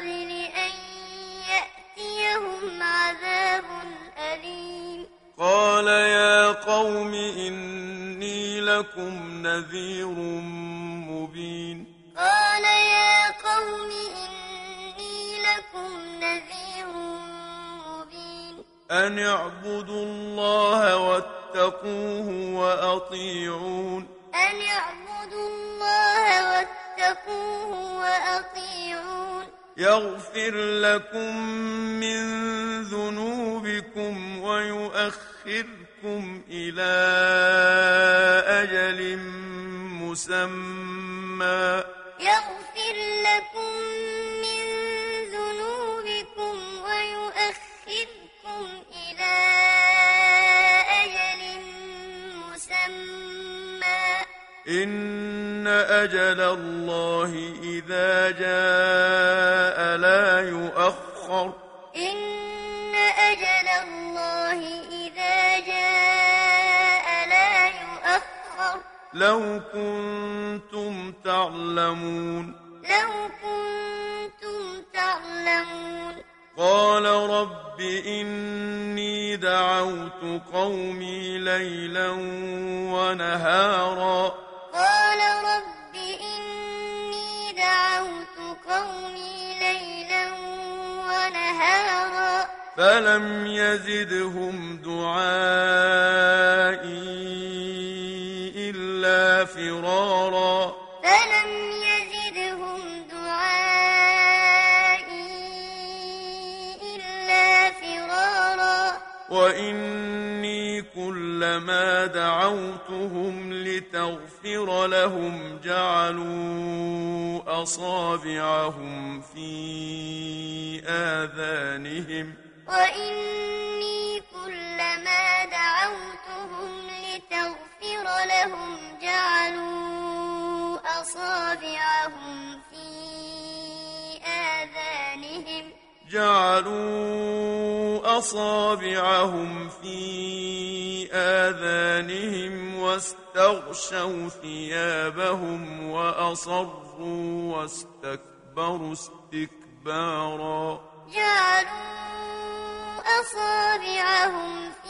قبل أن يأتيهم عذاب أليم قال يا قوم إني لكم نذير مبين قال يا قوم إني لكم نذير مبين أن اعبدوا الله واتقوه وأطيعون أن اعبدوا الله واتقوه وأطيعون يغفر لكم من ذنوبكم ويؤخركم إلى أجل مسمى. يغفر لكم من ذنوبكم ويؤخركم إلى أجل مسمى. إن أجل الله إذا جاء لو كنتم تعلمون. لو كنتم تعلمون. قال رب إني دعوت قومي ليلا ونهارا. قال رب إني دعوت قومي ليلا ونهارا. فلم يزدهم دعائي إلا فرارا. فلم يزدهم دعائي إلا فرارا. وإني كلما دعوتهم لتغفر لهم جعلوا أصابعهم في آذانهم. وإني كلما دعوتهم لتغفر لهم جعلوا أصابعهم في آذانهم. جعلوا أصابعهم في آذانهم واستغشوا ثيابهم وأصروا واستكبروا استكبارا. جعلوا أصابعهم في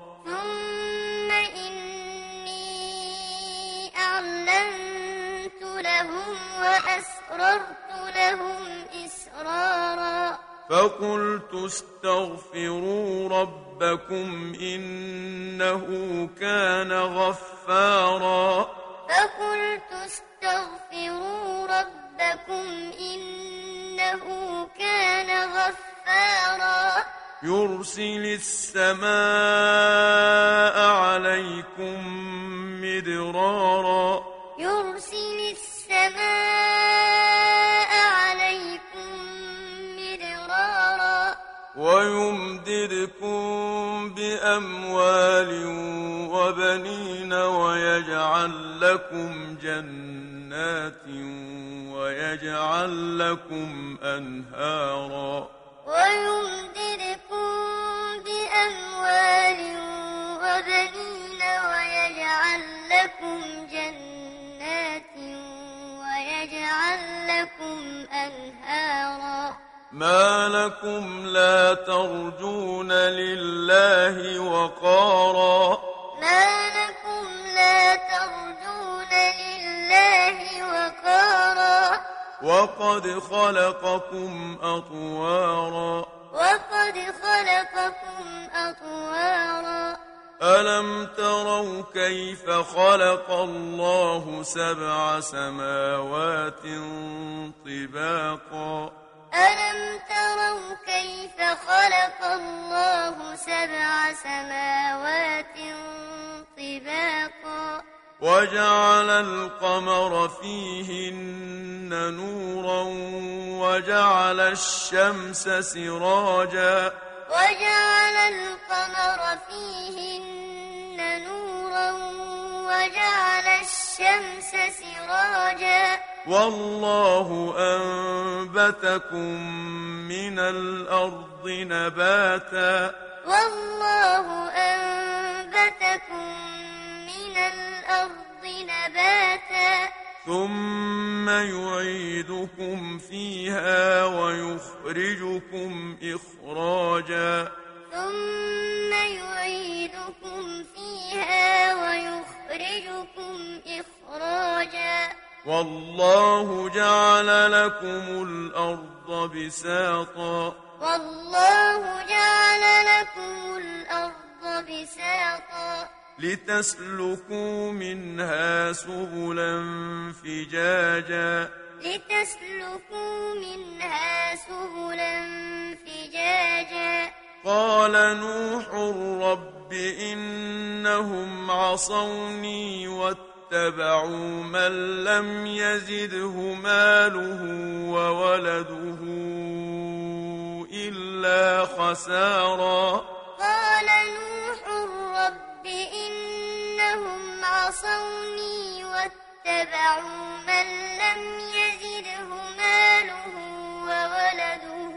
وأسررت لهم إسرارا. فقلت استغفروا ربكم إنه كان غفارا. فقلت استغفروا ربكم إنه كان غفارا. يرسل السماء عليكم مدرارا. يرسل السماء وبنين ويجعل لكم جنات ويجعل لكم أنهارا ويمددكم بأموال وبنين ويجعل لكم جنات ويجعل لكم أنهارا ما لكم لا ترجون لله وقارا وقد خلقكم أطوارا. وقد خلقكم أطوارا. ألم تروا كيف خلق الله سبع سماوات طباقا؟ ألم تروا كيف خلق الله سبع سماوات وجعل القمر فيهن نورا وجعل الشمس سراجا وجعل القمر فيهن نورا وجعل الشمس سراجا. والله أنبتكم من الأرض نباتا. والله أنبتكم ثم يعيدكم فيها ويخرجكم إخراجا ثم يعيدكم فيها ويخرجكم إخراجا والله جعل لكم الأرض بساطا والله جعل لكم الأرض بساطا لتسلكوا منها سبلا فجاجا. لتسلكوا منها سبلا فجاجا. قال نوح رب إنهم عصوني واتبعوا من لم يزده ماله وولده إلا خسارا. قال نوح عصوني واتبعوا من لم يزده ماله وولده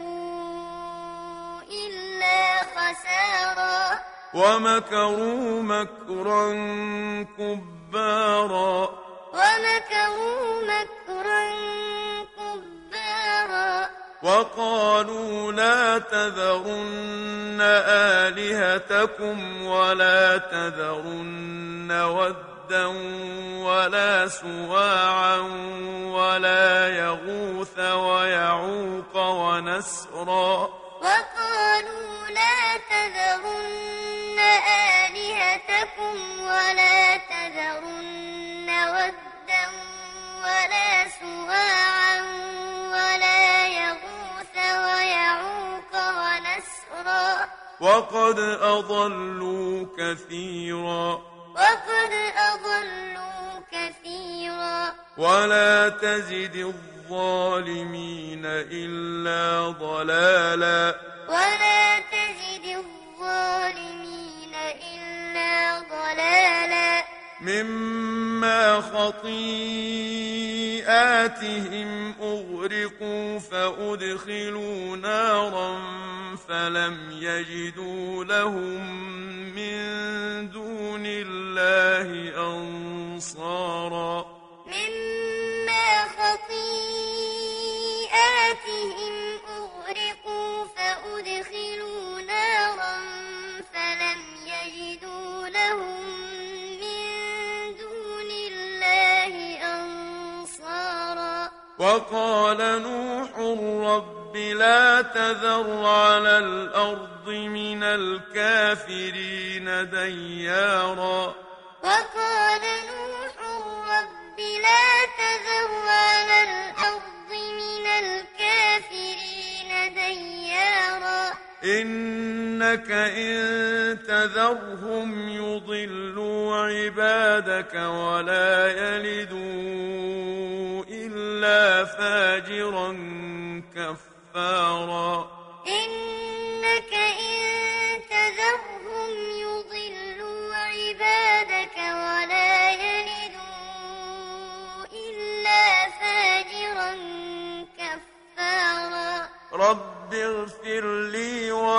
إلا خسارا. ومكروا مكرا كبارا. ومكروا مكرا كبارا. وقالوا لا تذرن آلهتكم ولا تذرن ودا ولا سواعا ولا يغوث ويعوق ونسرا. وقالوا لا تذرن آلهتكم ولا تذرن ودا ولا سواعا ولا يغوث ويعوق ونسرا. وقد أضلوا كثيرا. وقد أضلوا كثيرا. ولا تزد الظالمين إلا ضلالا. ولا تزد الظالمين إلا ضلالا. مما خطيئاتهم أغرقوا فأدخلوا نارا فلم يجدوا لهم من دون الله أنصارا وقال نوح رب لا تذر على الأرض من الكافرين ديارا. وقال نوح رب لا تذر على الأرض من الكافرين ديارا. إنك إن فاجرا كفارا. إنك إن تذرهم يضلوا عبادك ولا يلدوا إلا فاجرا كفارا. رب اغفر لي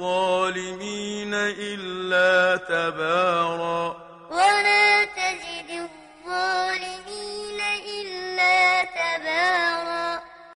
للظالمين إلا تبارا. ولا